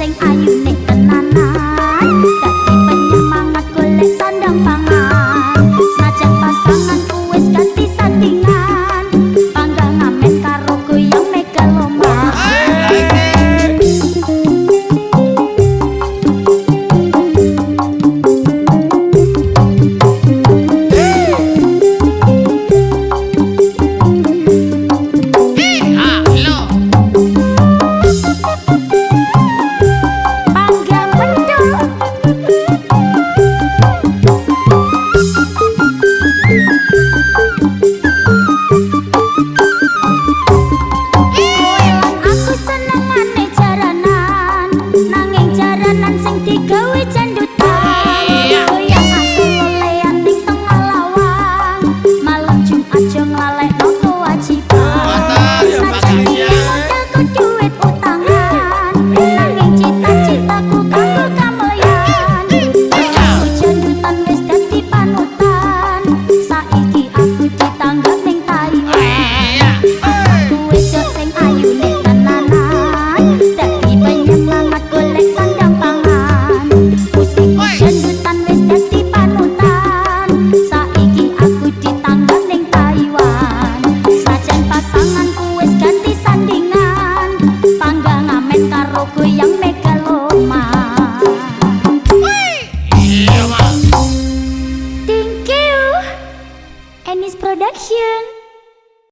sing ayu 天。